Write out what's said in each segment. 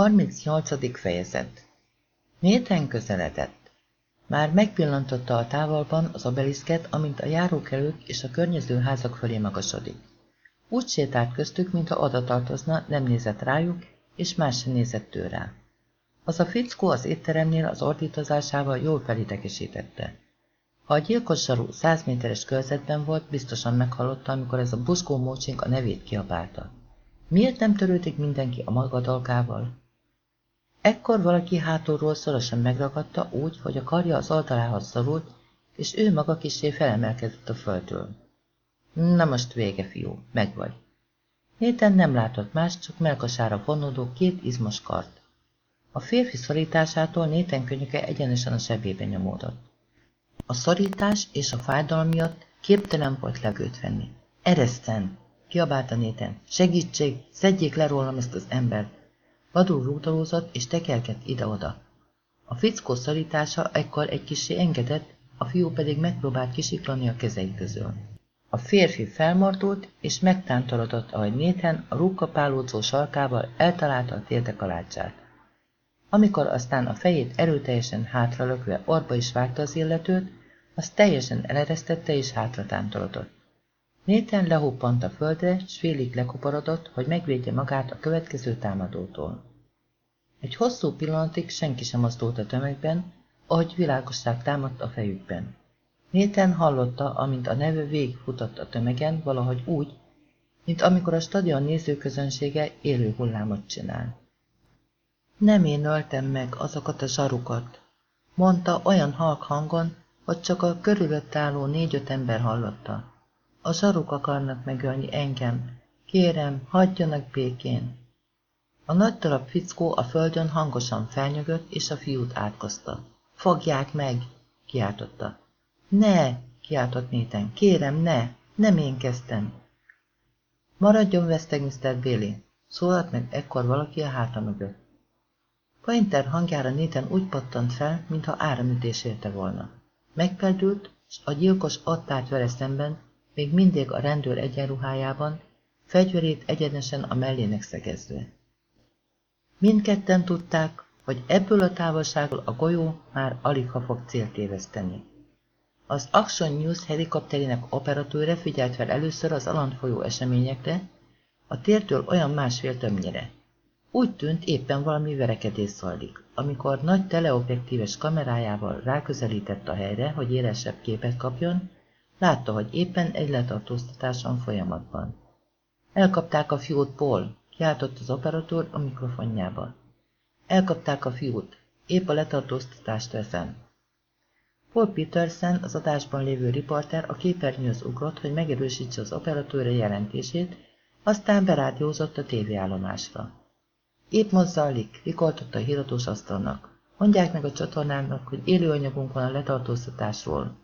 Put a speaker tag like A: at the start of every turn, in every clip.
A: 38. fejezet Néten közeledett. Már megpillantotta a távolban az obeliszket, amint a járókelők és a környező házak fölé magasodik. Úgy sétált köztük, mintha oda tartozna, nem nézett rájuk, és más sem nézett rá. Az a fickó az étteremnél az ordítozásával jól felidegesítette. Ha a gyilkos száz méteres körzetben volt, biztosan meghallotta, amikor ez a buzgó mócsink a nevét kiabálta. Miért nem törődik mindenki a maga dolgával? Ekkor valaki hátulról szorosan megragadta úgy, hogy a karja az oldalához szorult, és ő maga kisé felemelkedett a földről. Na most vége, fiú, meg vagy. Néten nem látott más, csak melkasára vonódó két izmos kart. A férfi szorításától Néten könyöke egyenesen a sebébe nyomódott. A szorítás és a fájdalom miatt képtelen volt legőt venni. Ereszten! kiabálta Néten. Segítség! Szedjék le rólam ezt az embert! Vadul rúgdalózott és tekergett ide-oda. A fickó szorítása ekkor egy kisé engedett, a fiú pedig megpróbált kisiklani a kezei közül. A férfi felmordult, és megtántorodott, ahogy Néthen a rúgkapálódzó sarkával eltalálta a térde kalácsát. Amikor aztán a fejét erőteljesen hátralökve orba is vágta az illetőt, az teljesen eleresztette és hátra tántorodott. Néten lehuppant a földre, s félig lekoporodott, hogy megvédje magát a következő támadótól. Egy hosszú pillanatig senki sem mozdult a tömegben, ahogy világosság támadt a fejükben. Néten hallotta, amint a neve végigfutott a tömegen, valahogy úgy, mint amikor a stadion nézőközönsége élő hullámot csinál. Nem én öltem meg azokat a zsarukat, mondta olyan halk hangon, hogy csak a körülött álló négy-öt ember hallotta. A zsaruk akarnak megölni engem. Kérem, hagyjanak békén. A nagy darab fickó a földön hangosan felnyögött, és a fiút átkozta. Fogják meg! kiáltotta. Ne! kiáltott Néten. Kérem, ne! Nem én kezdtem. Maradjon veszteg, Mr. Billy! Szólalt meg ekkor valaki a háta mögött. Pointer hangjára Néten úgy pattant fel, mintha áramütés érte volna. Megperdült, s a gyilkos ott állt vele szemben, még mindig a rendőr egyenruhájában, fegyverét egyenesen a mellének szegezve. Mindketten tudták, hogy ebből a távolságból a golyó már alig ha fog célt téveszteni. Az Action News helikopterének operatőre figyelt fel először az Alant folyó eseményekre, a tértől olyan másfél tömnyire. Úgy tűnt éppen valami verekedés szajlik, amikor nagy teleobjektíves kamerájával ráközelített a helyre, hogy élesebb képet kapjon, Látta, hogy éppen egy letartóztatáson folyamatban. Elkapták a fiút, Paul, kiáltott az operatőr a mikrofonjába. Elkapták a fiút, épp a letartóztatást veszem. Paul Peterson, az adásban lévő riporter a képernyőhöz ugrott, hogy megerősítse az operatőre jelentését, aztán berádiózott a tévéállomásra. Épp most zajlik, rikoltott a híradós asztalnak. Mondják meg a csatornának, hogy élőanyagunk van a letartóztatásról.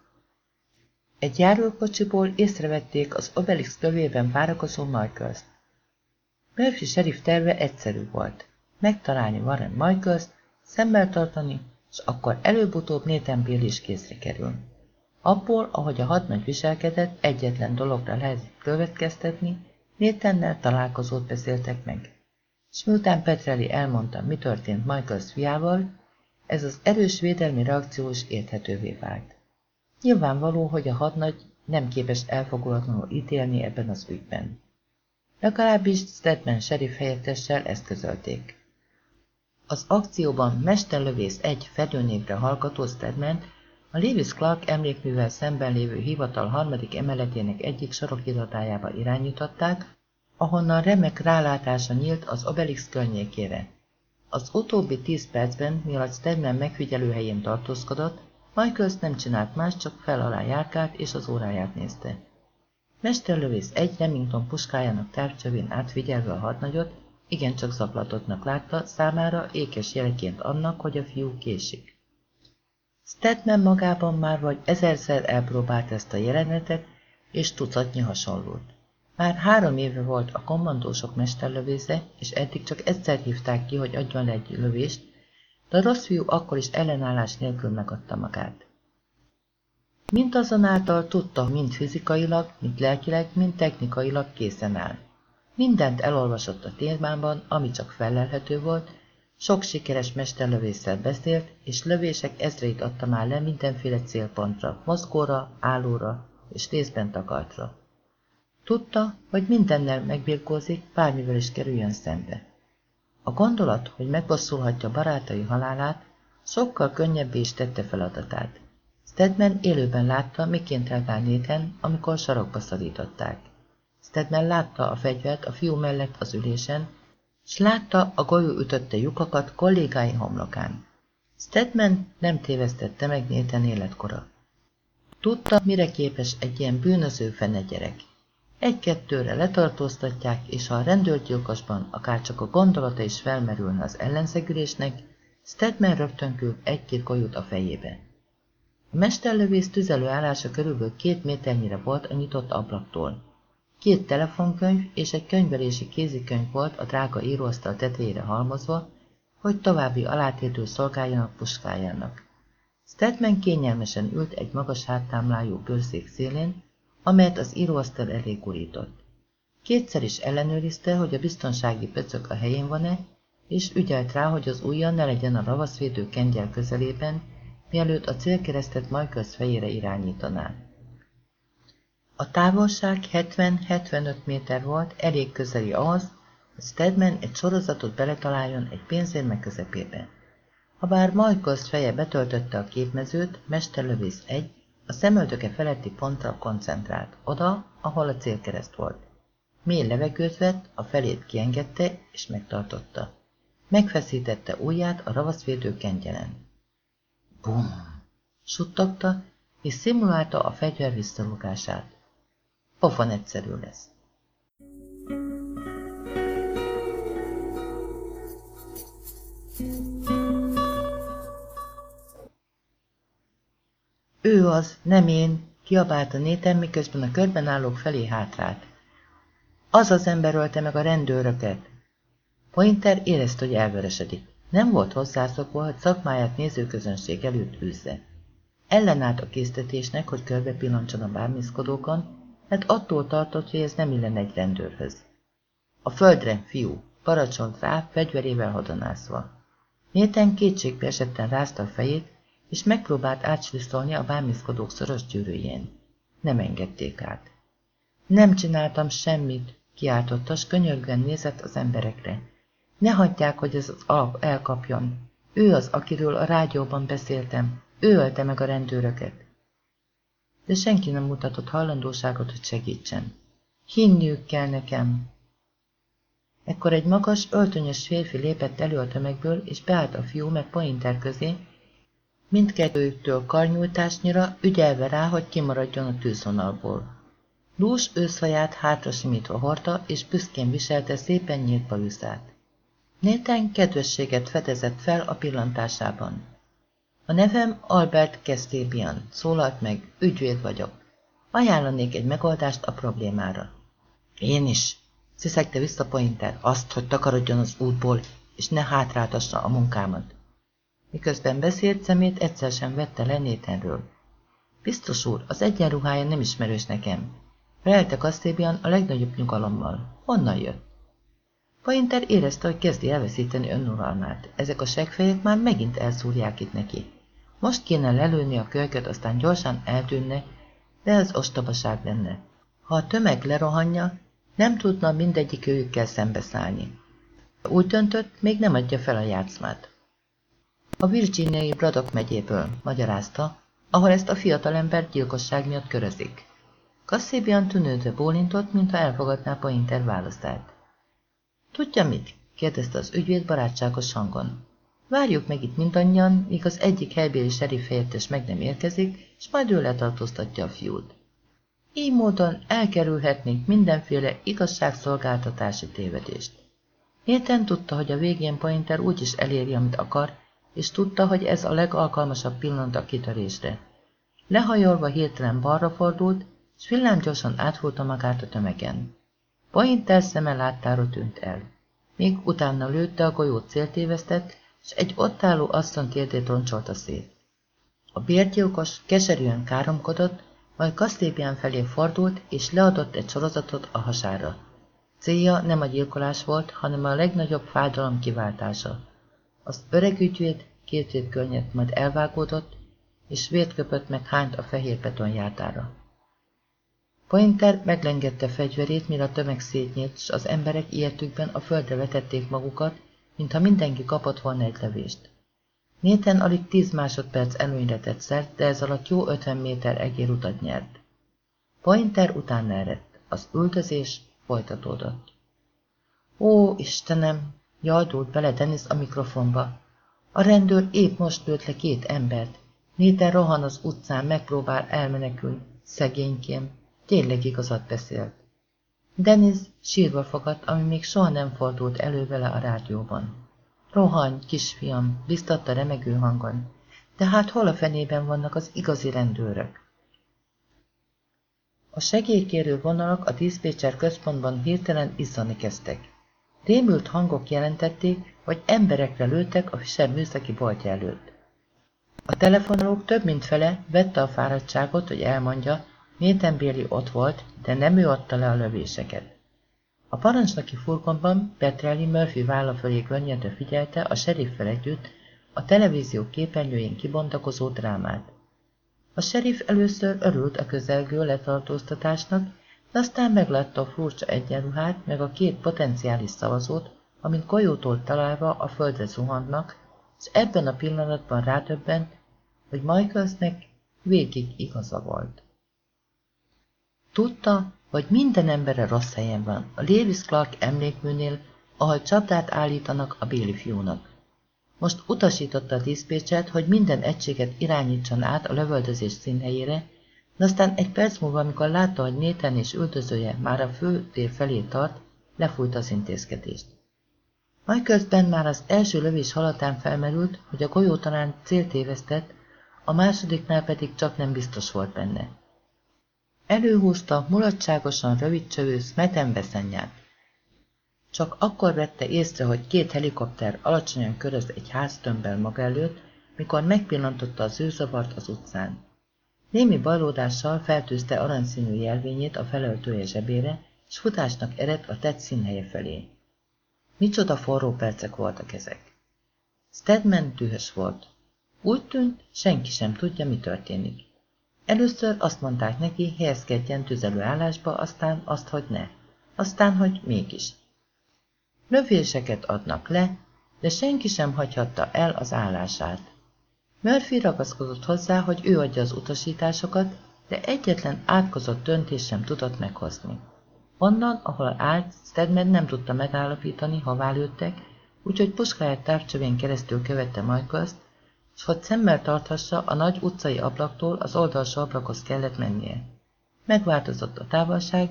A: Egy járókocsiból észrevették az Obelix kövében várakozó Michaels-t. Murphy sheriff terve egyszerű volt. Megtalálni Warren Michaels-t, szemmel tartani, és akkor előbb-utóbb Nathan Bill is készre kerül. Abból, ahogy a hadnagy viselkedett, egyetlen dologra lehet következtetni, Nathannel találkozót beszéltek meg. És miután Petrelli elmondta, mi történt Michaels fiával, ez az erős védelmi reakció is érthetővé vált. Nyilvánvaló, hogy a hadnagy nem képes elfogulatlanul ítélni ebben az ügyben. Legalábbis Stedman sheriff helyettessel ezt közölték. Az akcióban mesterlövész egy fedőnévre hallgató Stedman a Lewis Clark emlékművel szemben lévő hivatal harmadik emeletének egyik sarokirodájába irányították, ahonnan remek rálátása nyílt az Obelix környékére. Az utóbbi tíz percben, mielőtt Stedman megfigyelő helyén tartózkodott, Michaels nem csinált más, csak fel alá járkált és az óráját nézte. Mesterlövész egy Remington puskájának távcsövén átfigyelve a hadnagyot, igencsak zaklatottnak látta, számára ékes jeleként annak, hogy a fiú késik. Stedman magában már vagy ezerszer elpróbált ezt a jelenetet, és tucatnyi hasonlót. Már három éve volt a kommandósok mesterlövésze, és eddig csak egyszer hívták ki, hogy adjon le egy lövést, de a rossz fiú akkor is ellenállás nélkül megadta magát. Mint azonáltal tudta, mind fizikailag, mind lelkileg, mind technikailag készen áll. Mindent elolvasott a témában, ami csak felelhető volt, Sok sikeres mesterlövésszel beszélt, és lövések ezreit adta már le mindenféle célpontra, mozgóra, állóra és részben takartra. Tudta, hogy mindennel megbirkózik, bármivel is kerüljön szembe. A gondolat, hogy megbosszulhatja barátai halálát, sokkal könnyebbé is tette feladatát. Stedman élőben látta, miként reagál Nathan, amikor sarokba szorították. Stedman látta a fegyvert a fiú mellett az ülésen, s látta a golyó ütötte lyukakat kollégái homlokán. Stedman nem tévesztette meg Nathan életkora. Tudta, mire képes egy ilyen bűnöző fene gyerek. Egy-kettőre letartóztatják, és ha a rendőrgyilkosban akár csak a gondolata is felmerülne az ellenszegülésnek, Stedman rögtön küld egy-két golyót a fejébe. A mesterlövész tüzelő állása körülbelül két méternyire volt a nyitott ablaktól. Két telefonkönyv és egy könyvelési kézikönyv volt a drága íróasztal tetejére halmozva, hogy további alátétő szolgáljanak puskájának. Stedman kényelmesen ült egy magas háttámlájú bőrszék szélén, amelyet az íróasztal elé gurított. Kétszer is ellenőrizte, hogy a biztonsági pöcök a helyén van-e, és ügyelt rá, hogy az ujja ne legyen a ravaszvédő kengyel közelében, mielőtt a célkeresztet Michaels fejére irányítaná. A távolság 70-75 méter volt, elég közeli ahhoz, hogy Stedman egy sorozatot beletaláljon egy pénzérme közepébe. Habár Michaels feje betöltötte a képmezőt, mesterlövész egy, a szemöldöke feletti pontra koncentrált, oda, ahol a célkereszt volt. Mély levegőt vett, a felét kiengedte és megtartotta. Megfeszítette ujját a ravaszvédő kengyelen. Bum! Suttogta, és szimulálta a fegyver visszalugását. Pofon egyszerű lesz. Ő az, nem én, kiabálta Néten, miközben a körben állók felé hátrált. Az az ember ölte meg a rendőröket. Pointer érezte, hogy elveresedik. Nem volt hozzászokva, hogy szakmáját nézőközönség előtt űzze. Ellenállt a késztetésnek, hogy körbe pillancson a bármiszkodókon, mert attól tartott, hogy ez nem illen egy rendőrhöz. A földre, fiú, paracsont rá, fegyverével hadonászva. Néten kétségbe esetten rázta a fejét, és megpróbált átslisztolni a bámészkodók szoros gyűrűjén. Nem engedték át. Nem csináltam semmit, kiáltotta, s könyörgően nézett az emberekre. Ne hagyják, hogy ez az alap elkapjon. Ő az, akiről a rádióban beszéltem. Ő ölte meg a rendőröket. De senki nem mutatott hallandóságot, hogy segítsen. Hinniük kell nekem. Ekkor egy magas, öltönyös férfi lépett elő a tömegből, és beállt a fiú meg Pointer közé, mindkettőjüktől karnyújtásnyira, ügyelve rá, hogy kimaradjon a tűzvonalból. Lús őszhaját hátra simítva hordta, és büszkén viselte szépen nyílt bajuszát. Néten kedvességet fedezett fel a pillantásában. A nevem Albert Kestébian, szólalt meg, ügyvéd vagyok. Ajánlanék egy megoldást a problémára. Én is, sziszegte vissza Pointer, azt, hogy takarodjon az útból, és ne hátráltassa a munkámat. Miközben beszélt, szemét egyszer sem vette le Nétenről. Biztos úr, az egyenruhája nem ismerős nekem. Felelte Kasztébian a legnagyobb nyugalommal. Honnan jött? Pointer érezte, hogy kezdi elveszíteni önuralmát. Ezek a segfejek már megint elszúrják itt neki. Most kéne lelőni a kölyköt, aztán gyorsan eltűnne, de ez ostobaság lenne. Ha a tömeg lerohanja, nem tudna mindegyik őjükkel szembeszállni. Úgy döntött, még nem adja fel a játszmát. A Virginiai Braddock megyéből, magyarázta, ahol ezt a fiatalember gyilkosság miatt körözik. Kasszébian tűnődve bólintott, mintha elfogadná Pointer választát. Tudja mit? kérdezte az ügyvéd barátságos hangon. Várjuk meg itt mindannyian, míg az egyik helybéli serif helyettes meg nem érkezik, és majd ő letartóztatja a fiút. Így módon elkerülhetnénk mindenféle igazságszolgáltatási tévedést. Héten tudta, hogy a végén Pointer úgyis eléri, amit akar, és tudta, hogy ez a legalkalmasabb pillanat a kitörésre. Lehajolva hirtelen balra fordult, és villámgyorsan átfúrta magát a tömegen. Pointer szeme láttára tűnt el. Még utána lőtte a golyót céltévesztett, és egy ott álló asszony térdét roncsolta szét. A bérgyilkos keserűen káromkodott, majd Kasztébián felé fordult, és leadott egy sorozatot a hasára. Célja nem a gyilkolás volt, hanem a legnagyobb fájdalom kiváltása. Az öreg ügyvéd két hét környet majd elvágódott, és vért köpött meg hányt a fehér betonjárdára. Pointer meglengette fegyverét, mire a tömeg szétnyílt, és az emberek ilyetükben a földre vetették magukat, mintha mindenki kapott volna egy levést. Néten alig 10 másodperc előnyre tett szert, de ez alatt jó 50 méter egérutat nyert. Pointer utána eredt. Az üldözés folytatódott. Ó, Istenem! Jaldult bele Dennis a mikrofonba. A rendőr épp most lőtt le két embert. Néten rohan az utcán, megpróbál elmenekülni. Szegénykém. Tényleg igazat beszélt. Dennis sírva fogadt, ami még soha nem fordult elő vele a rádióban. Rohanj, kisfiam, biztatta remegő hangon. De hát hol a fenében vannak az igazi rendőrök? A segélykérő vonalak a diszpécser központban hirtelen izzani kezdtek. Rémült hangok jelentették, hogy emberekre lőttek a Fischer műszaki boltja előtt. A telefonálók több mint fele vette a fáradtságot, hogy elmondja, Nathan Bailey ott volt, de nem ő adta le a lövéseket. A parancsnoki furgonban Petrelli Murphy válla fölé könnyedre figyelte a seriffel együtt a televízió képernyőjén kibontakozó drámát. A serif először örült a közelgő letartóztatásnak, de aztán meglátta a furcsa egyenruhát, meg a két potenciális szavazót, amint golyótól találva a földre zuhannak, és ebben a pillanatban rádöbben, hogy Michaelsnek végig igaza volt. Tudta, hogy minden embere rossz helyen van, a Lewis Clark emlékműnél, ahol csapdát állítanak a Béli fiúnak. Most utasította a diszpécset, hogy minden egységet irányítson át a lövöldözés színhelyére, de aztán egy perc múlva, amikor látta, hogy Néten és üldözője már a főtér felé tart, lefújt az intézkedést. Majd közben már az első lövés halatán felmerült, hogy a golyó talán céltévesztett, a másodiknál pedig csak nem biztos volt benne. Előhúzta mulatságosan rövidcsövő Smeten beszennyát. Csak akkor vette észre, hogy két helikopter alacsonyan köröz egy háztömbbel maga előtt, mikor megpillantotta az őzavart az utcán. Némi bajlódással feltűzte aranyszínű jelvényét a felöltője zsebére, s futásnak eredt a tett színhelye felé. Micsoda forró percek voltak ezek. Stedman dühös volt. Úgy tűnt, senki sem tudja, mi történik. Először azt mondták neki, helyezkedjen tüzelő állásba, aztán azt, hogy ne. Aztán, hogy mégis. Lövéseket adnak le, de senki sem hagyhatta el az állását. Murphy ragaszkodott hozzá, hogy ő adja az utasításokat, de egyetlen átkozott döntés sem tudott meghozni. Onnan, ahol állt, Stedman nem tudta megállapítani, ha lőttek, úgyhogy puskáját távcsövén keresztül követte Michaels, és hogy szemmel tarthassa, a nagy utcai ablaktól az oldalsó ablakhoz kellett mennie. Megváltozott a távolság,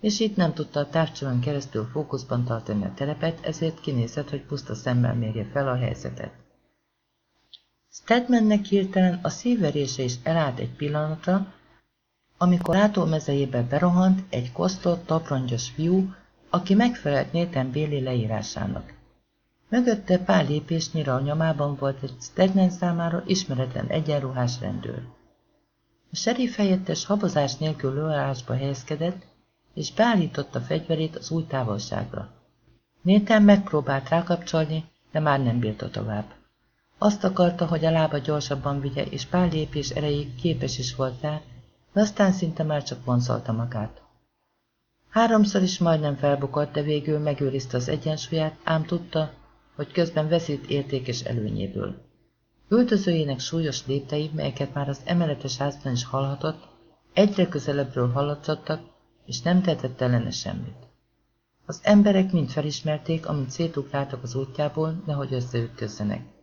A: és itt nem tudta a távcsövön keresztül fókuszban tartani a terepet, ezért kinézett, hogy puszta szemmel mérje fel a helyzetet. Stedmannek hirtelen a szívverése is elállt egy pillanatra, amikor látómezejébe berohant egy kosztott, taprongyos fiú, aki megfelelt Nathan Béli leírásának. Mögötte pár lépésnyire a nyomában volt egy Stedman számára ismeretlen egyenruhás rendőr. A serif helyettes habozás nélkül lőállásba helyezkedett, és beállította fegyverét az új távolságra. Nathan megpróbált rákapcsolni, de már nem bírta tovább. Azt akarta, hogy a lába gyorsabban vigye, és pár lépés erejéig képes is volt rá, de aztán szinte már csak vonzolta magát. Háromszor is majdnem felbukott, de végül megőrizte az egyensúlyát, ám tudta, hogy közben veszít értékes előnyéből. Öltözőjének súlyos léptei, melyeket már az emeletes házban is hallhatott, egyre közelebbről hallatszottak, és nem tehetett ellene semmit. Az emberek mind felismerték, amint szétugráltak az útjából, nehogy összeütközzenek.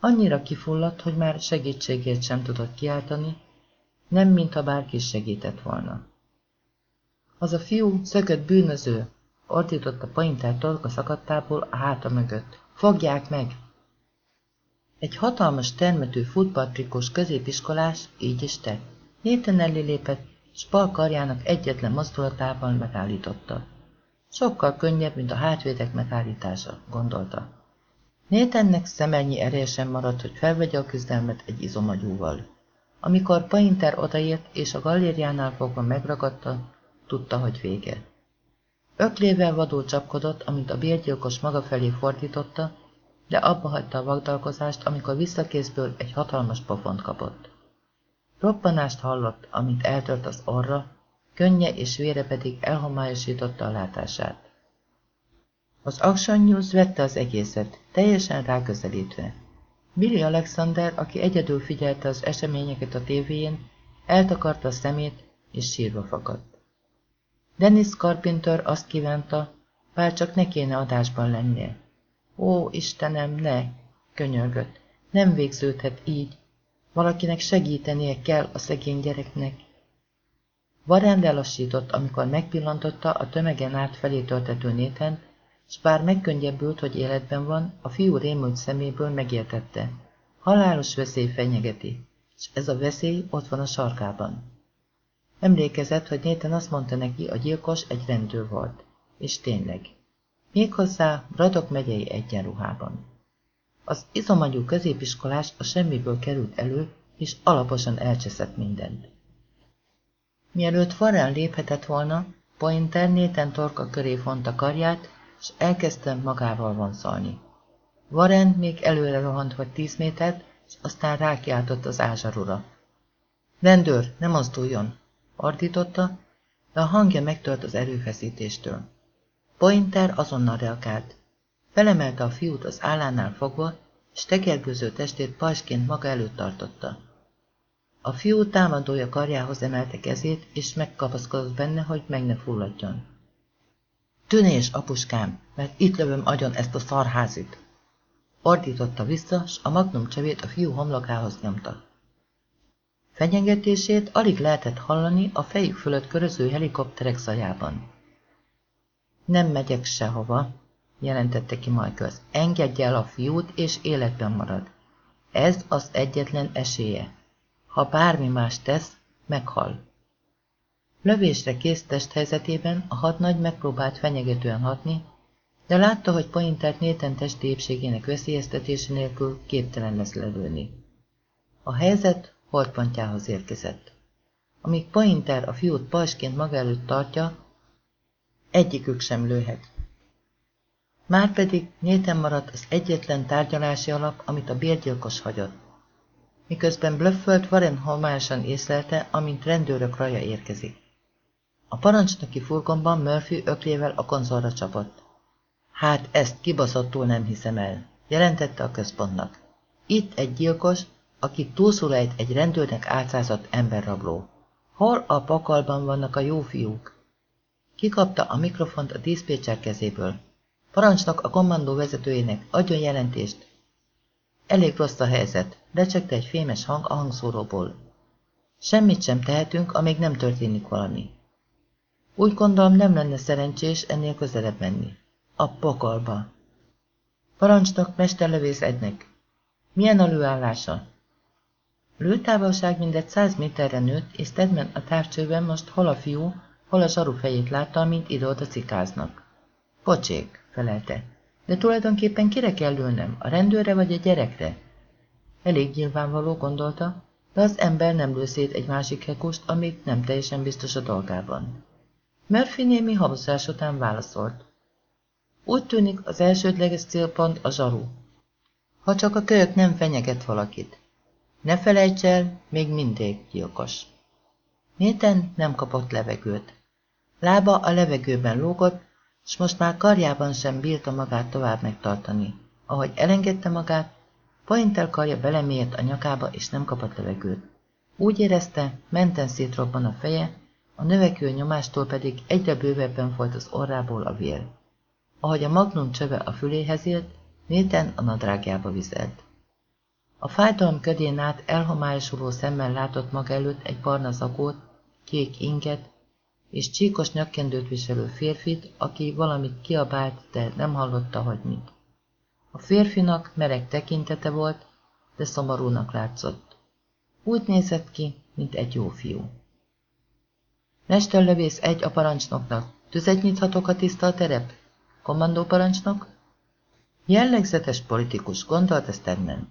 A: Annyira kifulladt, hogy már segítségét sem tudott kiáltani, nem mintha bárki segített volna. Az a fiú szökött bűnöző, ordított a paintár torka szakadtából a háta mögött. Fogják meg! Egy hatalmas termető futballtrikós középiskolás így is tett. Néten lépett, s karjának egyetlen mozdulatában megállította. Sokkal könnyebb, mint a hátvédek megállítása, gondolta. Nétennek szemelnyi ereje sem maradt, hogy felvegye a küzdelmet egy izomagyúval. Amikor Painter odaért és a galériánál fogva megragadta, tudta, hogy vége. Öklével vadul csapkodott, amint a bérgyilkos maga felé fordította, de abba hagyta a vagdalkozást, amikor visszakészből egy hatalmas pofont kapott. Roppanást hallott, amint eltört az orra, könnye és vére pedig elhomályosította a látását. Az Action vette az egészet, teljesen ráközelítve. Billy Alexander, aki egyedül figyelte az eseményeket a tévéjén, eltakarta a szemét, és sírva fakadt. Dennis Carpenter azt kívánta, bár csak ne kéne adásban lennie. Ó, Istenem, ne! könyörgött. Nem végződhet így. Valakinek segítenie kell a szegény gyereknek. Varán lelassított, amikor megpillantotta a tömegen át felé töltető néten, s bár megkönnyebbült, hogy életben van, a fiú rémült szeméből megértette. Halálos veszély fenyegeti, és ez a veszély ott van a sarkában. Emlékezett, hogy Néten azt mondta neki, a gyilkos egy rendőr volt. És tényleg. Méghozzá Bradok megyei egyenruhában. Az izomagyú középiskolás a semmiből került elő, és alaposan elcseszett mindent. Mielőtt Farrell léphetett volna, Pointer Néten torka köré fonta karját, és elkezdte magával vonszolni. Warren még előre rohant vagy tíz métert, és aztán rákiáltott az ázsarura. Rendőr, nem mozduljon! Ordította, de a hangja megtört az erőfeszítéstől. Pointer azonnal reagált. Felemelte a fiút az állánál fogva, és tekergőző testét pajsként maga előtt tartotta. A fiú támadója karjához emelte kezét, és megkapaszkodott benne, hogy meg ne fulladjon. Tűnés, apuskám, mert itt lövöm agyon ezt a szarházit! Ordította vissza, s a magnum csevét a fiú homlokához nyomta. Fenyegetését alig lehetett hallani a fejük fölött köröző helikopterek zajában. Nem megyek sehova, jelentette ki Michaels. Engedje el a fiút, és életben marad. Ez az egyetlen esélye. Ha bármi más tesz, meghal. Lövésre kész testhelyzetében a hadnagy megpróbált fenyegetően hatni, de látta, hogy Pointert Nathan testi épségének veszélyeztetése nélkül képtelen lesz lelőni. A helyzet holtpontjához érkezett. Amíg Pointer a fiút pajsként maga előtt tartja, egyikük sem lőhet. Márpedig Nathan maradt az egyetlen tárgyalási alap, amit a bérgyilkos hagyott. Miközben blöffölt, Warren homályosan észlelte, amint rendőrök raja érkezik. A parancsnoki furgonban Murphy öklével a konzolra csapott. Hát ezt kibaszottul nem hiszem el, jelentette a központnak. Itt egy gyilkos, aki túlszulejt egy rendőrnek átszázott emberrabló. Hol a pakalban vannak a jó fiúk? Kikapta a mikrofont a diszpécser kezéből. Parancsnak a kommandó vezetőjének adjon jelentést. Elég rossz a helyzet, recsegte egy fémes hang a hangszóróból. Semmit sem tehetünk, amíg nem történik valami. Úgy gondolom nem lenne szerencsés ennél közelebb menni. A pokolba. Parancsnok mesterlövész egynek. Milyen a lőállása? Lőtávolság mindegy száz méterre nőtt, és Stedman a távcsőben most hol a fiú, hol a zsaru fejét látta, mint ide-oda cikáznak. Pocsék, felelte. De tulajdonképpen kire kell lőnem, a rendőre vagy a gyerekre? Elég nyilvánvaló, gondolta, de az ember nem lő szét egy másik hekust, amíg nem teljesen biztos a dolgában. Murphy némi habozás után válaszolt. Úgy tűnik, az elsődleges célpont a zsaru. Ha csak a kölyök nem fenyeget valakit. Ne felejts el, még mindig gyilkos. Néten nem kapott levegőt. Lába a levegőben lógott, s most már karjában sem bírta magát tovább megtartani. Ahogy elengedte magát, Pointer karja belemért a nyakába, és nem kapott levegőt. Úgy érezte, menten szétrobban a feje, a növekvő nyomástól pedig egyre bővebben folyt az orrából a vér. Ahogy a magnum csöve a füléhez ért, Néten a nadrágjába vizelt. A fájdalom ködén át elhomályosuló szemmel látott maga előtt egy barna zagót, kék inget és csíkos nyakkendőt viselő férfit, aki valamit kiabált, de nem hallotta, hogy mit. A férfinak meleg tekintete volt, de szomorúnak látszott. Úgy nézett ki, mint egy jó fiú. Mesterlövész egy a parancsnoknak. Tüzet nyithatok, a tiszta a terep? Kommandó parancsnok? Jellegzetes politikus, gondolt Stedman.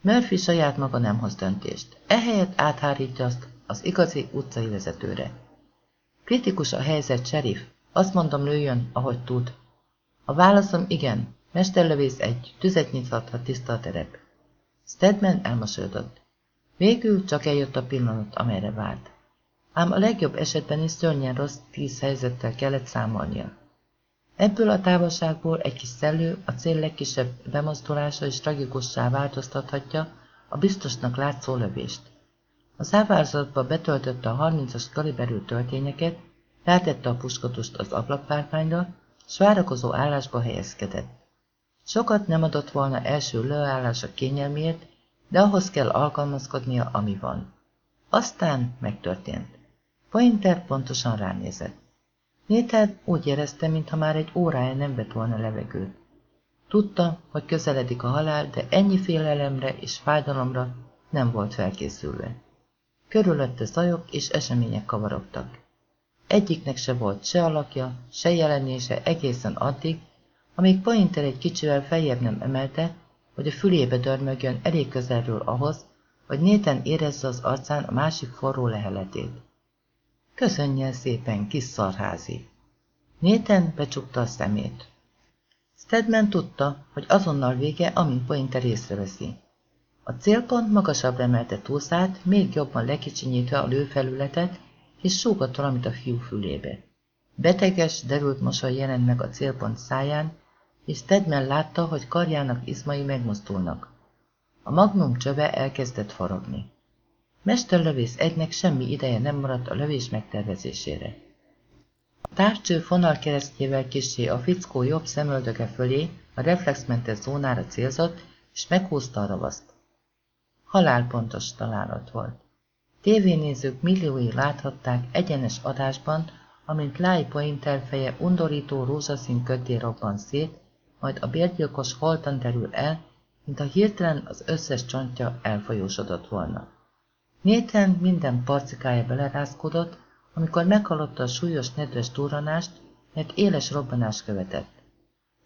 A: Murphy saját maga nem hoz döntést. Ehelyett áthárítja azt az igazi utcai vezetőre. Kritikus a helyzet, sheriff. Azt mondom, lőjön, ahogy tud. A válaszom igen, Mesterlövész egy, tüzet nyithathat tiszta a terep. Stedman elmosolyodott. Végül csak eljött a pillanat, amelyre várt. Ám a legjobb esetben is szörnyen rossz tíz helyzettel kellett számolnia. Ebből a távolságból egy kis szellő a cél legkisebb bemozdulása is tragikussá változtathatja a biztosnak látszó lövést. A závázatba betöltötte a 30-as kaliberű töltényeket, rátette a puskatust az ablakpárpányra, s várakozó állásba helyezkedett. Sokat nem adott volna első leállása kényelmiért, de ahhoz kell alkalmazkodnia, ami van. Aztán megtörtént. Pointer pontosan ránézett. Nathan úgy érezte, mintha már egy órája nem vett volna levegőt. Tudta, hogy közeledik a halál, de ennyi félelemre és fájdalomra nem volt felkészülve. Körülötte zajok és események kavarogtak. Egyiknek se volt se alakja, se jelenése egészen addig, amíg Pointer egy kicsivel feljebb nem emelte, hogy a fülébe dörmögjön elég közelről ahhoz, hogy Néten érezze az arcán a másik forró leheletét. Köszönjen szépen, kis szarházi! Néten becsukta a szemét. Stedman tudta, hogy azonnal vége, amint Pointer észreveszi. A célpont magasabb emelte túlszát, még jobban lekicsinyítve a lőfelületet, és súgott valamit a fiú fülébe. Beteges, derült mosoly jelent meg a célpont száján, és Stedman látta, hogy karjának izmai megmozdulnak. A magnum csöve elkezdett forogni. Mesterlövész egynek semmi ideje nem maradt a lövés megtervezésére. A távcső fonal keresztjével kisé a fickó jobb szemöldöke fölé a reflexmentes zónára célzott, és meghúzta a ravaszt. Halálpontos találat volt. Tévénézők milliói láthatták egyenes adásban, amint Lai Pointer feje undorító rózsaszín köddé robban szét, majd a bérgyilkos holtan terül el, mint a hirtelen az összes csontja elfolyósodott volna. Nathan minden parcikája belerázkodott, amikor meghallotta a súlyos nedves durranást, mert éles robbanás követett.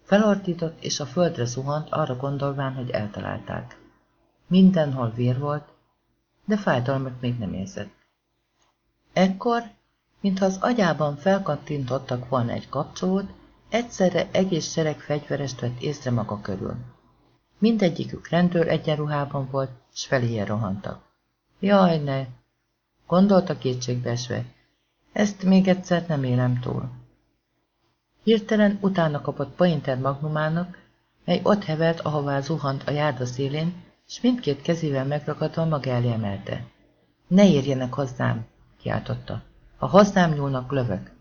A: Felortított és a földre zuhant, arra gondolván, hogy eltalálták. Mindenhol vér volt, de fájdalmat még nem érzett. Ekkor, mintha az agyában felkattintottak volna egy kapcsolót, egyszerre egész sereg fegyverest vett észre maga körül. Mindegyikük rendőr egyenruhában volt, s feléje rohantak. Jaj, ne! Gondolta kétségbeesve. Ezt még egyszer nem élem túl. Hirtelen utána kapott Pointer magnumának, mely ott hevert, ahová zuhant a járda szélén, és mindkét kezével megragadva maga elé emelte. Ne érjenek hozzám, kiáltotta. Ha hozzám nyúlnak, lövök.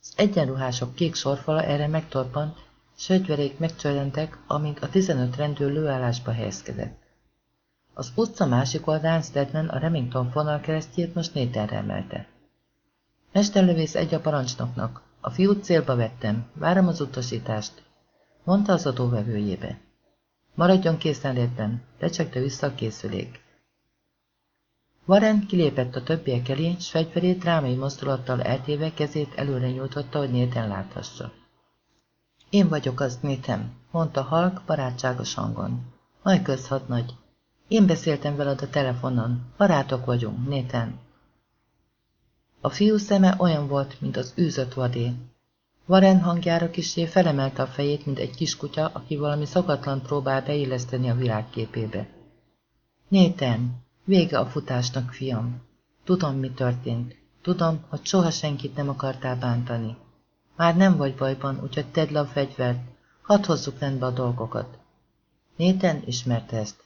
A: Az egyenruhások kék sorfala erre megtorpant, s fegyverék megcsörrentek, amint a tizenöt rendőr lőállásba helyezkedett. Az utca másik oldalán Stedman a Remington fonal keresztjét most néterre emelte. Mesterlövész egy a parancsnoknak. A fiút célba vettem, várom az utasítást, mondta az adóvevőjébe. Maradjon készenlétben, lecsegte vissza a készülék. Warren kilépett a többiek elé, s fegyverét drámai mozdulattal eltéve kezét előre nyújtotta, hogy Néten láthassa. Én vagyok az, Nétem, mondta Halk barátságos hangon. Majd közhatnagy. Én beszéltem veled a telefonon. Barátok vagyunk, Néten. A fiú szeme olyan volt, mint az űzött vadé. Varen hangjára kisé felemelte a fejét, mint egy kiskutya, aki valami szokatlan próbál beilleszteni a világképébe. Néten, vége a futásnak, fiam. Tudom, mi történt. Tudom, hogy soha senkit nem akartál bántani. Már nem vagy bajban, úgyhogy tedd le a fegyvert, hadd hozzuk rendbe a dolgokat. Néten ismerte ezt.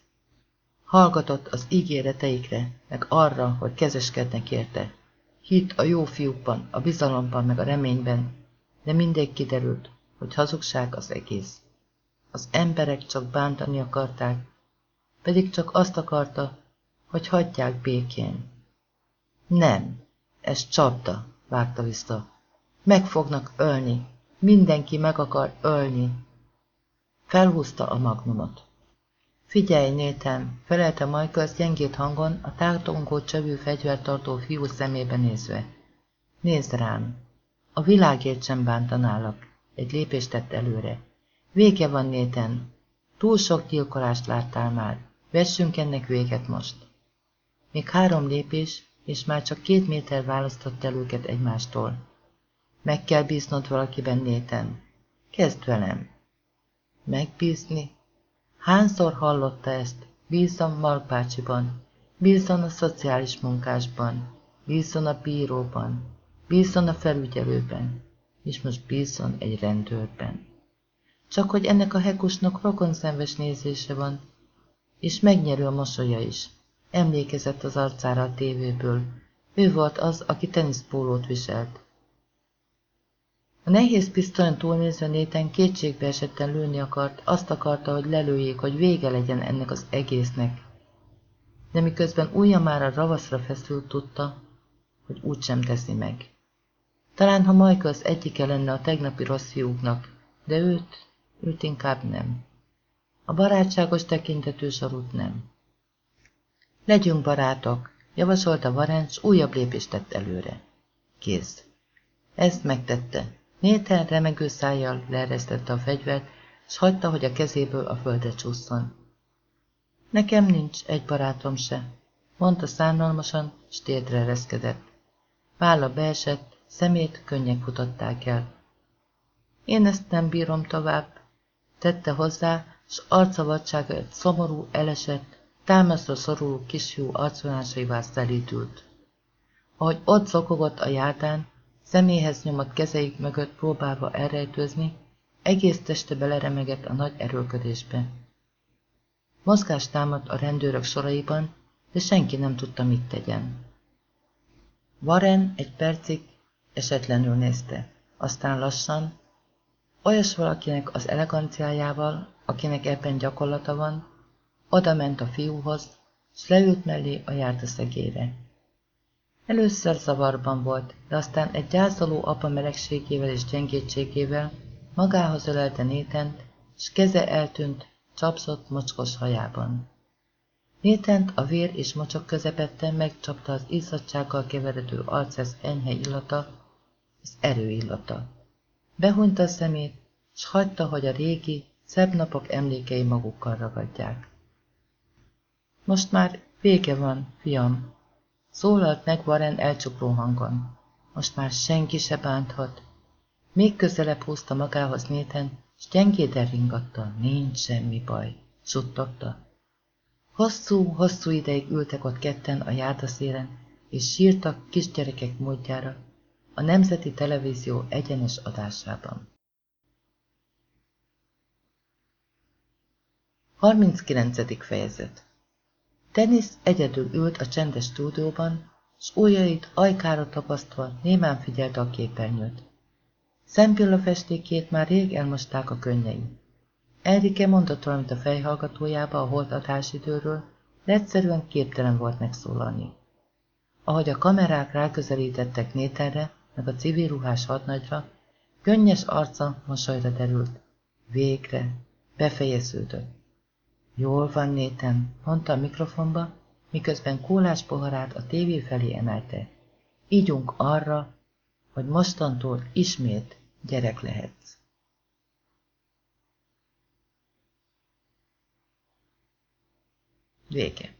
A: Hallgatott az ígéreteikre, meg arra, hogy kezeskednek érte. Hitt a jó fiúkban, a bizalomban, meg a reményben, de mindegy kiderült, hogy hazugság az egész. Az emberek csak bántani akarták, pedig csak azt akarta, hogy hagyják békén. Nem, ez csapda, vágta vissza. Meg fognak ölni, mindenki meg akar ölni. Felhúzta a magnumot. Figyelj, nétem, felelte Michaels gyengét hangon, a tártongó csövű fegyvertartó fiú szemébe nézve. Nézd rám! A világért sem bántanálak. Egy lépést tett előre. Vége van, Néten. Túl sok gyilkolást láttál már. Vessünk ennek véget most. Még három lépés, és már csak két méter választott el őket egymástól. Meg kell bíznod valakiben, Néten. Kezd velem. Megbízni? Hányszor hallotta ezt? Bízzon Mark bácsiban, bízzon a szociális munkásban, bízzon a bíróban, bízzon a felügyelőben, és most bízzon egy rendőrben. Csak hogy ennek a hekusnak rokonszenves nézése van, és megnyerő a mosolya is. Emlékezett az arcára a tévéből. Ő volt az, aki teniszpólót viselt. A nehéz pisztolyon túlnézve Néten kétségbe esetten lőni akart, azt akarta, hogy lelőjék, hogy vége legyen ennek az egésznek. De miközben ujja már a ravaszra feszült, tudta, hogy úgysem teszi meg. Talán ha Majka az egyike lenne a tegnapi rossz fiúknak, de őt, őt inkább nem. A barátságos tekintetű sarut nem. Legyünk barátok, javasolta Varencs, újabb lépést tett előre. Kész. Ezt megtette. Néten remegő szájjal leeresztette a fegyvert, s hagyta, hogy a kezéből a földre csúszson. Nekem nincs egy barátom se, mondta szánalmasan, s térdre ereszkedett. Válla beesett, szemét könnyek futották el. Én ezt nem bírom tovább, tette hozzá, s arca vadsága egy szomorú, elesett, támaszra szoruló kisfiú arcvonásaival szelítült. Ahogy ott zokogott a játán, személyhez nyomott kezeik mögött próbálva elrejtőzni, egész teste beleremegett a nagy erőködésbe. Mozgás támadt a rendőrök soraiban, de senki nem tudta, mit tegyen. Warren egy percig esetlenül nézte, aztán lassan, olyas valakinek az eleganciájával, akinek ebben gyakorlata van, oda ment a fiúhoz, s leült mellé a jártaszegére. Először zavarban volt, de aztán egy gyászoló apa melegségével és gyengétségével magához ölelte Nétent, s keze eltűnt csapszott mocskos hajában. Nétent a vér és mocsok közepette megcsapta az izzadsággal keveredő arcesz enyhe illata, az erő illata. Behunyta a szemét, s hagyta, hogy a régi, szebb napok emlékei magukkal ragadják. Most már vége van, fiam, szólalt meg Warren elcsukló hangon. Most már senki se bánthat. Még közelebb húzta magához Néten, s gyengéden ringatta, nincs semmi baj, suttogta. Hosszú, hosszú ideig ültek ott ketten a járdaszéren, és sírtak kisgyerekek módjára, a Nemzeti Televízió egyenes adásában. 39. fejezet Dennis egyedül ült a csendes stúdióban, s ujjait ajkára tapasztva némán figyelte a képernyőt. Szempilla festékét már rég elmosták a könnyei. Erike mondott valamit a fejhallgatójába a holt adásidőről, de egyszerűen képtelen volt megszólalni. Ahogy a kamerák ráközelítettek Nétenre, meg a civil ruhás hadnagyra, könnyes arca mosolyra derült. Végre, befejeződött. Jól van, Néten, mondta a mikrofonba, miközben kólás poharát a tévé felé emelte. Ígyunk arra, hogy mostantól ismét gyerek lehetsz. Vége.